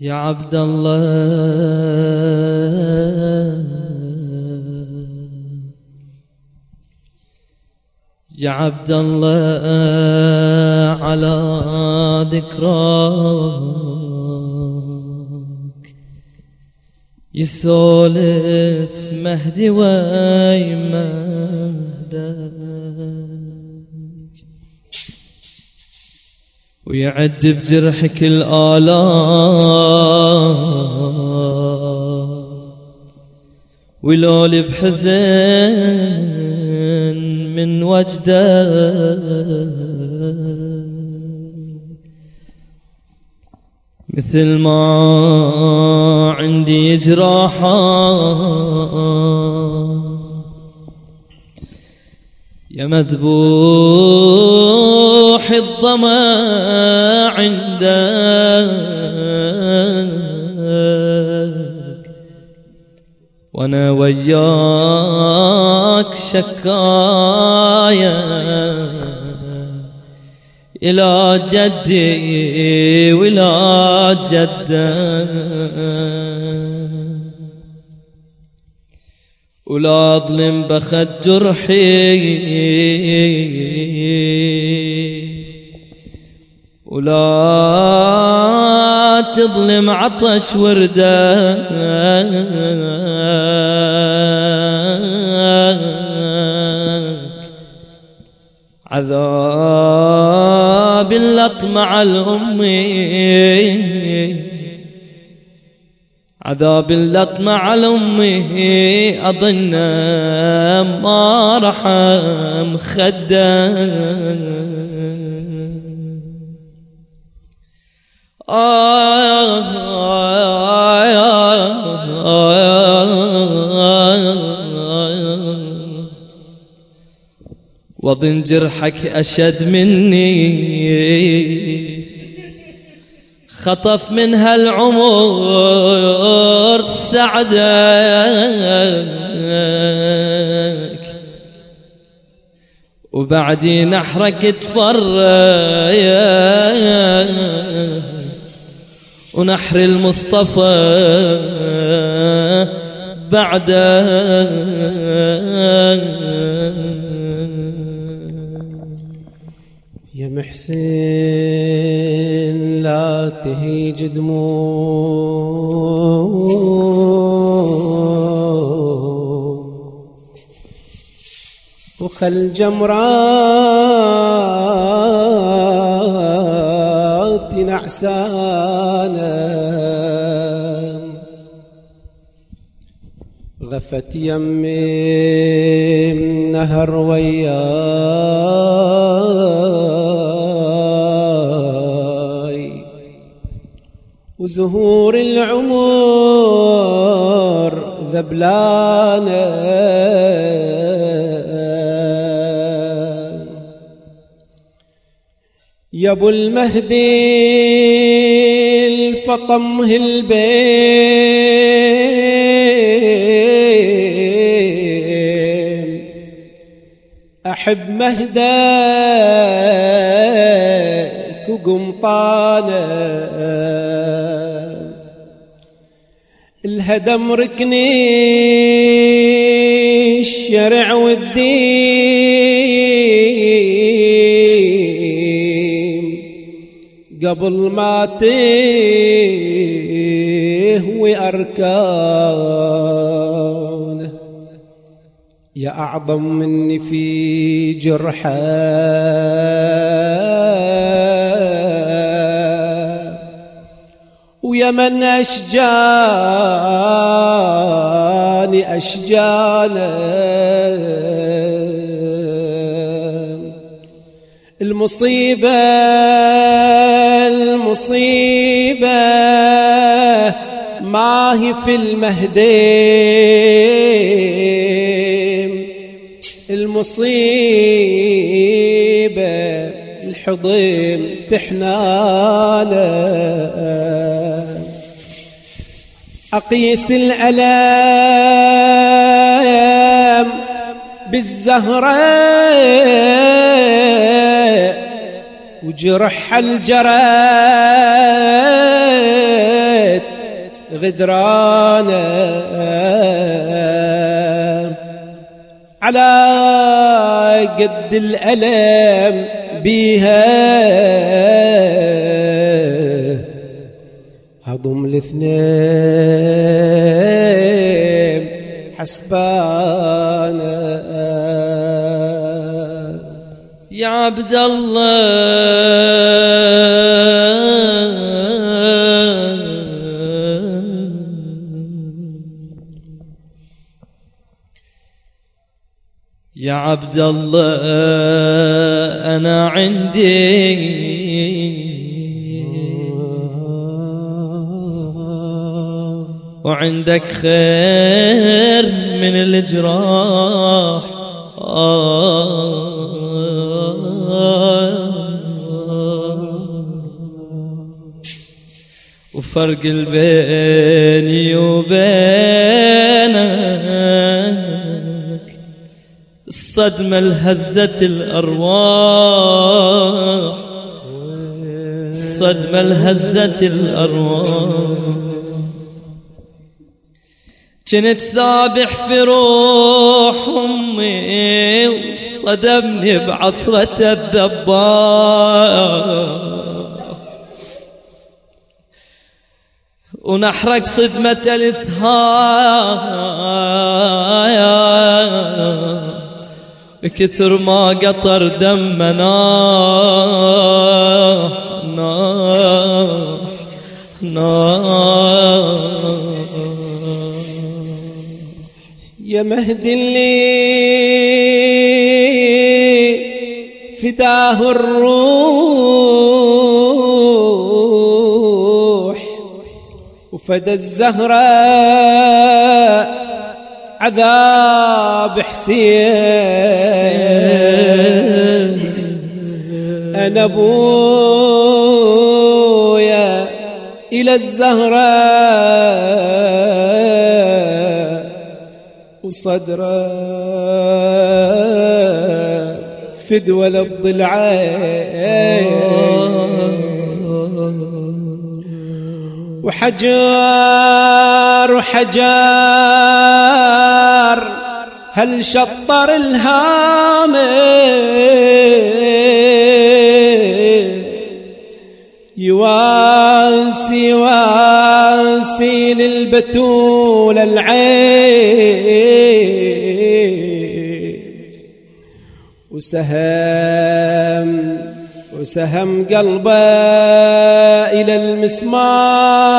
يا عبد الله يا عبد الله على ذكراك. يسولف مهدي ويمهدك. ويعد بجرحك الآلام. ولول بحزن من وجدك مثل ما عندي جراحات يا مذبوح الظما عندك. وأنا وياك شكايا إلى جدي ولا جدة. ولا أظلم بخد جرحي. ولا تظلم عطش وردة. عذاب اللطمع الأمي عذاب اللطمع الأمي أظن ما رحم خده. وظن جرحك أشد مني. خطف منها العمر سعدك. وبعدي نحرك تفرق. ونحر المصطفى بعده يا محسن لا تهيج دموع. وخل جمرات نعسانه غفت يمي نهر وياي. وزهور العمر ذبلانة. يا أبو المهدي الفطمه البين أحب مهدك وقمطانه الهدم ركني الشرع والدين. قبل ما تهوي أركانه يا أعظم مني في جرحه ويا من أشجاني أشجانه المصيبة المصيبة ما هي في المهديم المصيبة الحضيم تحناله. أقيس الألام بالزهرة وجرح الجرى غدرانة. على قد الألم بيها. هضم الاثنين حسبانا. يا عبد الله. عبد الله أنا عندي. وعندك خير من الجراح. وفرق بيني وبينك. الصدمة الهزت الأرواح. الصدمة الهزت الأرواح. كنت سابح في روح أمي وصدمني بعصرة الذباب ونحرق صدمة الإسهام بكثر ما قطر دمنا. ناح ناح يا مهدي اللي فداه الروح وفدى الزهراء عذاب حسين. أنا أبويا إلى الزهراء وصدرة فدوى للضلعين. وحجار وحجار هل شطر الهامه يواسي واسي للبتول العين. وسهم وسهم قلبه إلى المسمار.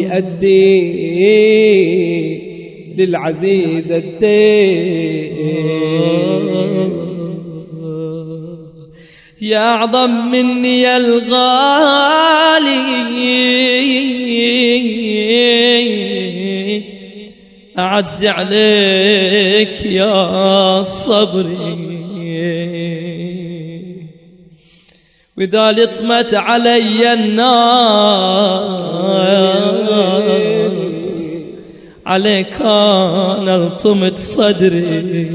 يؤدي للعزيز الدين. يا أعظم مني يا الغالي. أعز عليك يا صبري. وإذا لطمت علي النار عليك أنا لطمت صدري.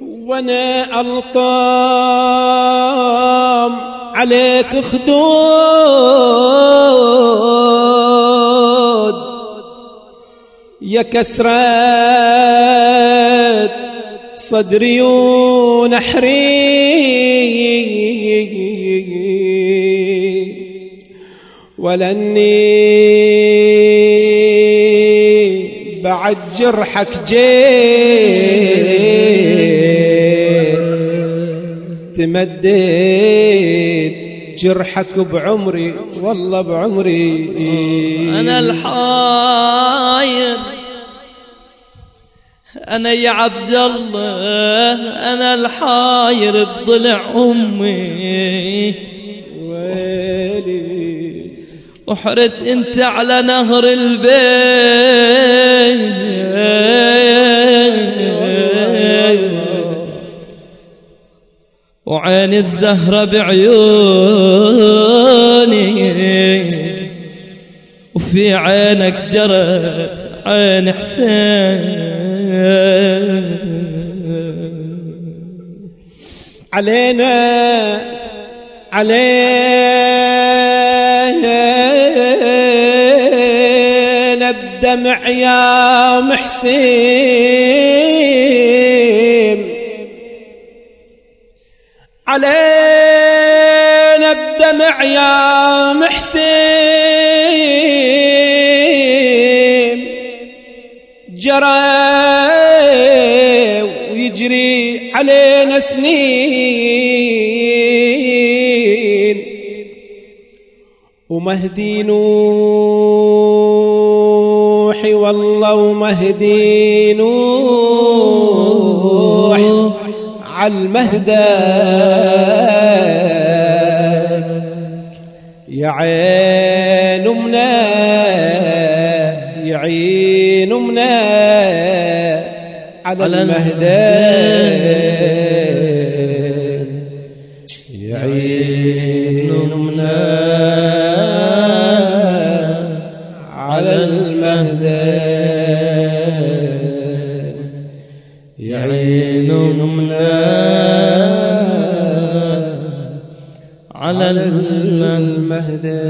وأنا الطام عليك خدود. يا كسرات صدري ونحري ولاني بعد جرحك جيت. تمديت جرحك بعمري والله بعمري. أنا الحاير. أنا يا عبد الله أنا الحاير بضلع أمي. ويلي وحرث أنت على نهر البيت. وعين الزهرة بعيوني. وفي عينك جرت عين حسين. علينا علينا الدمع يا محسين علينا الدمع يا محسين ويجري علينا سنين. ومهدي نوحي والله ومهدي نوح عالمهدى يا عين منا يا عين منا على على المهدى يا عين منا على المهدى يا عين منا على المهدى